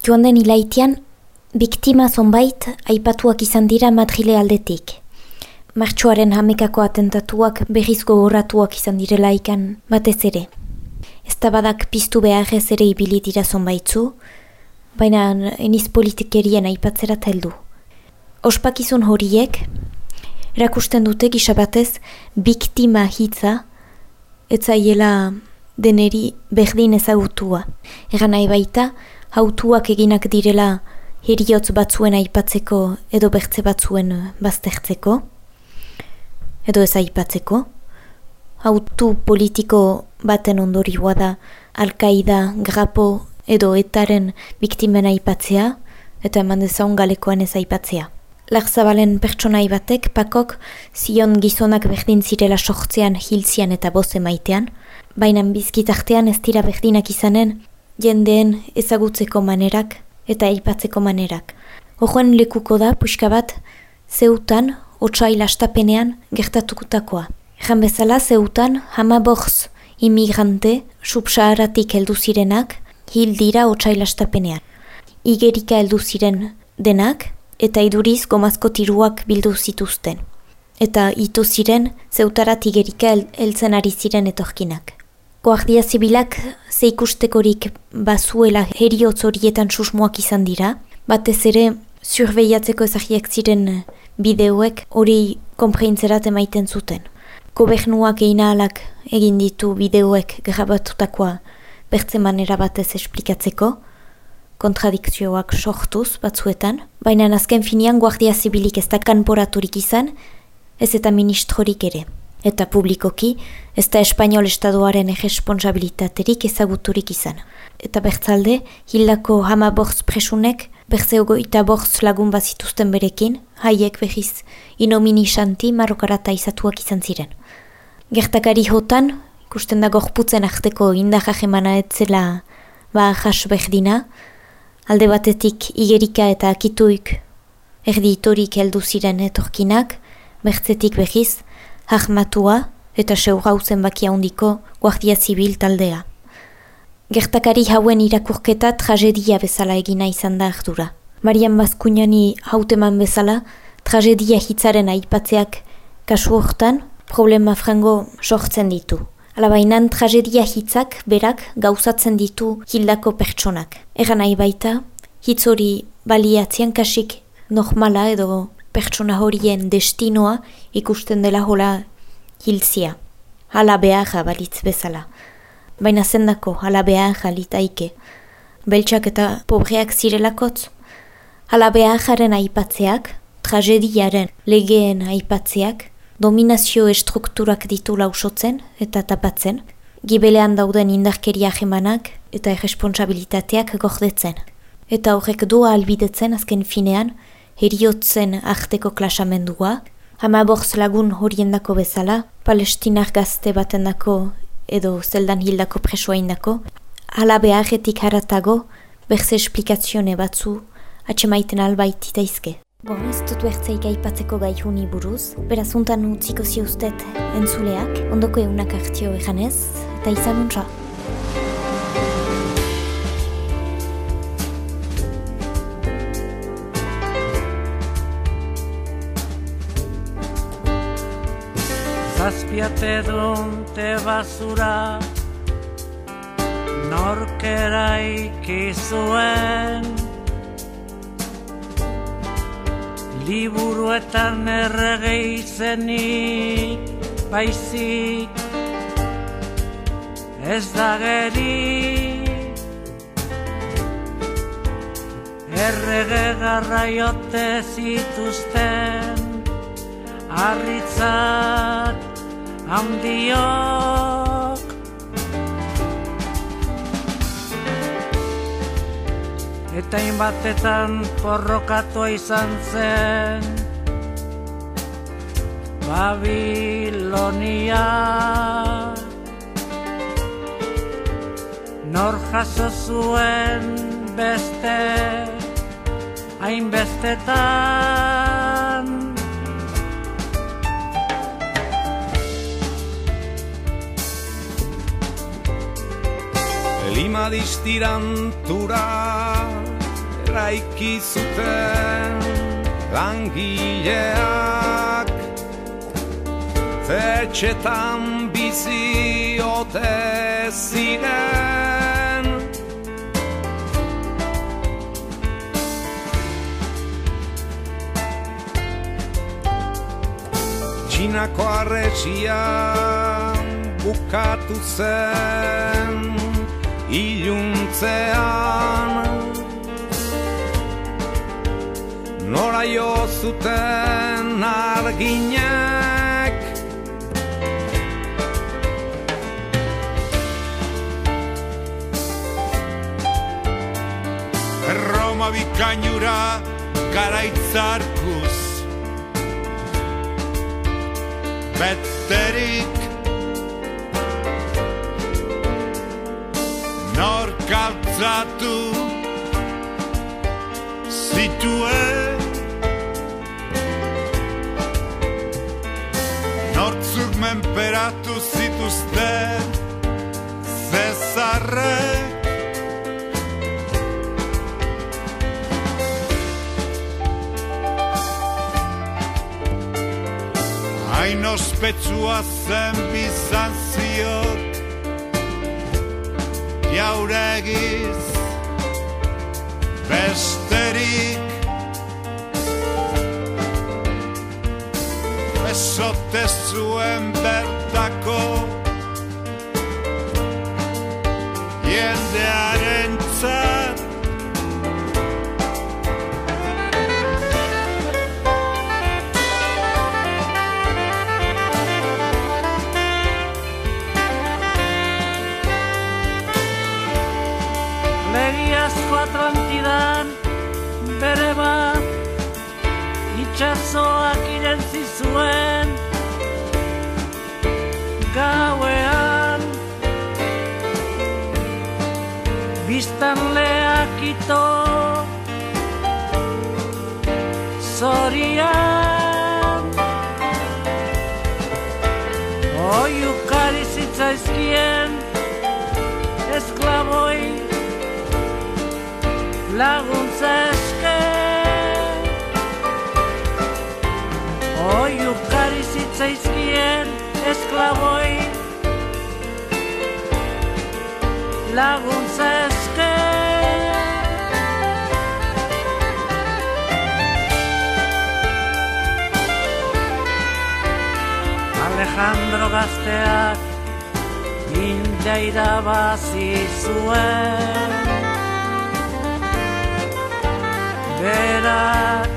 Joan den ilaitian, biktima zonbait aipatuak izan dira Madrile aldetik. Martxoaren hamekako atentatuak berrizko horratuak izan direla ikan batez ere. Ez badak piztu behar ez ere ibili dira zonbaitzu, baina eniz politikerien aipatzera heldu. Ospakizun horiek, erakusten dute gisabatez biktima hitza, etzaiela deneri berdin ezagutua. Egan nahi baita, hautuak eginak direla heriotz batzuen aipatzeko edo bertze batzuen baztertzeko, edo ez aipatzeko. Hautu politiko baten ondorioa da Alkaida, Grapo edo etaren biktimen aipatzea eta eman dezaun galekoan ez aipatzea. Larzabalen pertsonai batek pakok zion gizonak berdin zirela sortzean hilzian eta boze maitean, baina bizkitartean ez dira berdinak izanen jendeen ezagutzeko manerak eta aipatzeko manerak. Ojoen lekuko da puxka bat zeutan otsail astapenean gertatukutakoa. Ejan bezala zeutan hama borz imigrante subsaharatik heldu zirenak hil dira otsail astapenean. Igerika heldu ziren denak, eta iduriz gomazko tiruak bildu zituzten. Eta ito ziren zeutarat igerika heltzen ari ziren etorkinak. Guardia zibilak zeikustekorik bazuela heriotz horietan susmoak izan dira, batez ere zurbeiatzeko ezagiak ziren bideoek hori konpreintzerat emaiten zuten. Gobernuak einahalak egin ditu bideoek grabatutakoa bertze manera batez esplikatzeko, kontradikzioak sortuz batzuetan, baina azken finian guardia zibilik ez da kanporaturik izan, ez eta ministrorik ere. Eta publikoki, ez da espainol estadoaren erresponsabilitaterik ezaguturik izan. Eta bertzalde, hildako hama borz presunek, berzeogo eta borz lagun bazituzten berekin, haiek behiz inomini xanti marrokarata izatuak izan ziren. Gertakari jotan, ikusten da gorputzen arteko indahajemana etzela ba jas berdina, alde batetik igerika eta akituik erditorik heldu ziren etorkinak, bertzetik behiz, hahmatua eta seugauzen bakia handiko guardia zibil taldea. Gertakari hauen irakurketa tragedia bezala egina izan da ardura. Marian Bazkuñani hauteman bezala, tragedia hitzaren aipatzeak kasu hortan problema frango sortzen ditu. Alabainan tragedia hitzak berak gauzatzen ditu hildako pertsonak. Egan nahi baita, hitz hori baliatzean kasik normala edo pertsona horien destinoa ikusten dela hola hiltzia. Hala beharra balitz bezala. Baina zendako hala beharra litaike. Beltsak eta pobreak zirelakotz. Hala beharraren aipatzeak, tragediaren legeen aipatzeak, dominazio estrukturak ditu lausotzen eta tapatzen, gibelean dauden indarkeria jemanak eta irresponsabilitateak gordetzen. Eta horrek doa albidetzen azken finean, heriotzen arteko klasamendua, hama borz lagun horiendako bezala, palestinar gazte batendako edo zeldan hildako presoa indako, ala beharretik haratago, berze esplikazione batzu, atxemaiten albaitita izke. Bon, ez dut bertzeik aipatzeko gai huni buruz, beraz untan utziko ziustet entzuleak, ondoko eunak hartio eganez, eta izan untsa. Zazpiate te basura. Norkera ikizuen liburuetan errege izenik baizik. Ez da geri errege garraiote zituzten. Arritzak handiok eta inbatetan porrokatua izan zen Babilonia. Nor jaso zuen beste hainbestetan Lima distirantura eraiki zuten langileak. Zetxetan bizi ote ziren. Txinako arretxia bukatu zen iluntzean. Nora jo zuten arginek. Roma bikainura garaitzarkuz. Beterik Nor kaltzatu zituen. Nortzuk menperatu zituzten Zezarrek Hain ospetsua zen Bizantziok Jauregiz Besterik. Esote zuen bertako Jendearen Legiazko Atlantidan bere bat itxasoak irentzi zuen. Gauean biztan leak ito zorian. Oiukari zitzaizkien laguntza eske Oi ukari zitzaizkien esklaboi laguntza eske Alejandro gazteak India irabazi zuen berak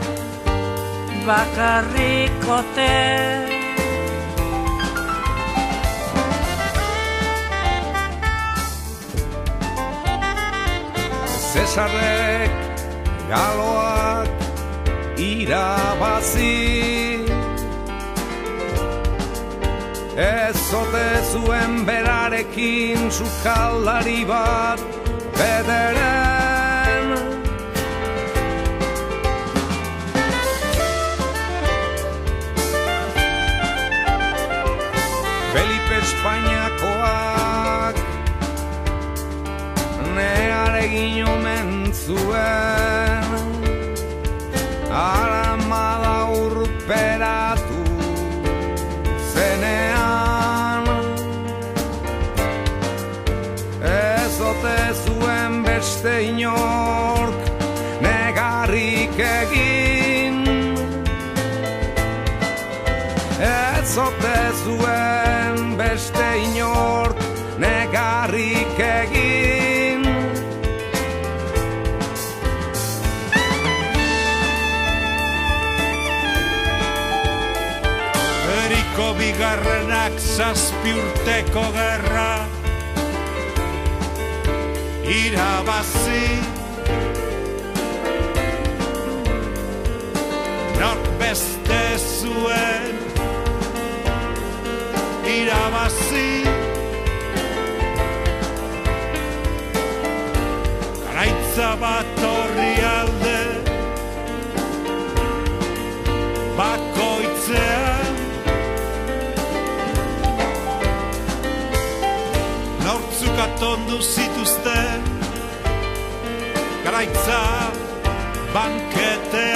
bakarrikote Cesarrek galoak irabazi. Ez ote zuen berarekin sukaldari bat bederen Espainiakoak Nearegin omen zuen. Aramada urperatu zenean. Ez ote zuen beste inork negarrik egin. Ez ote zuen beste inork negarrik egin. Eriko bigarrenak zazpi urteko gerra. Irabazi. Nork beste zuen Irabazi Garaitza bat horri alde Bakoitzean. Nortzuk atondu zituzten Garaitza banketeak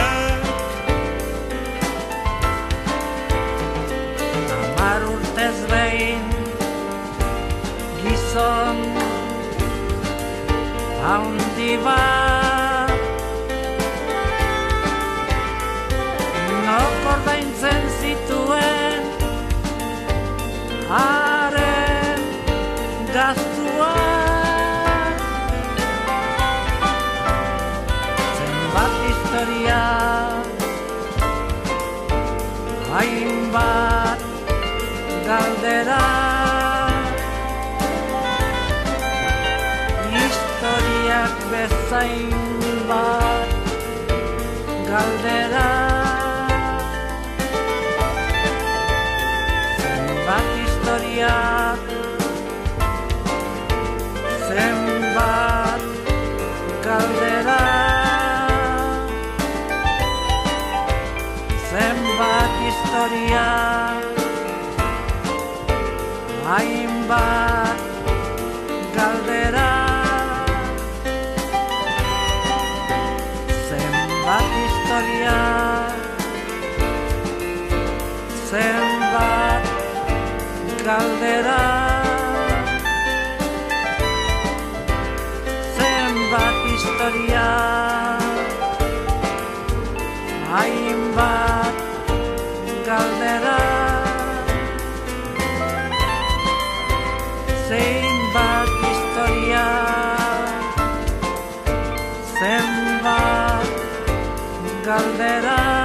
Haundi bat Nok ordaintzen bezain bat galdera. Zenbat historiak Zenbat galdera. Zenbat historia. Hainbat galdera. Zenbat historia. Zenbat galdera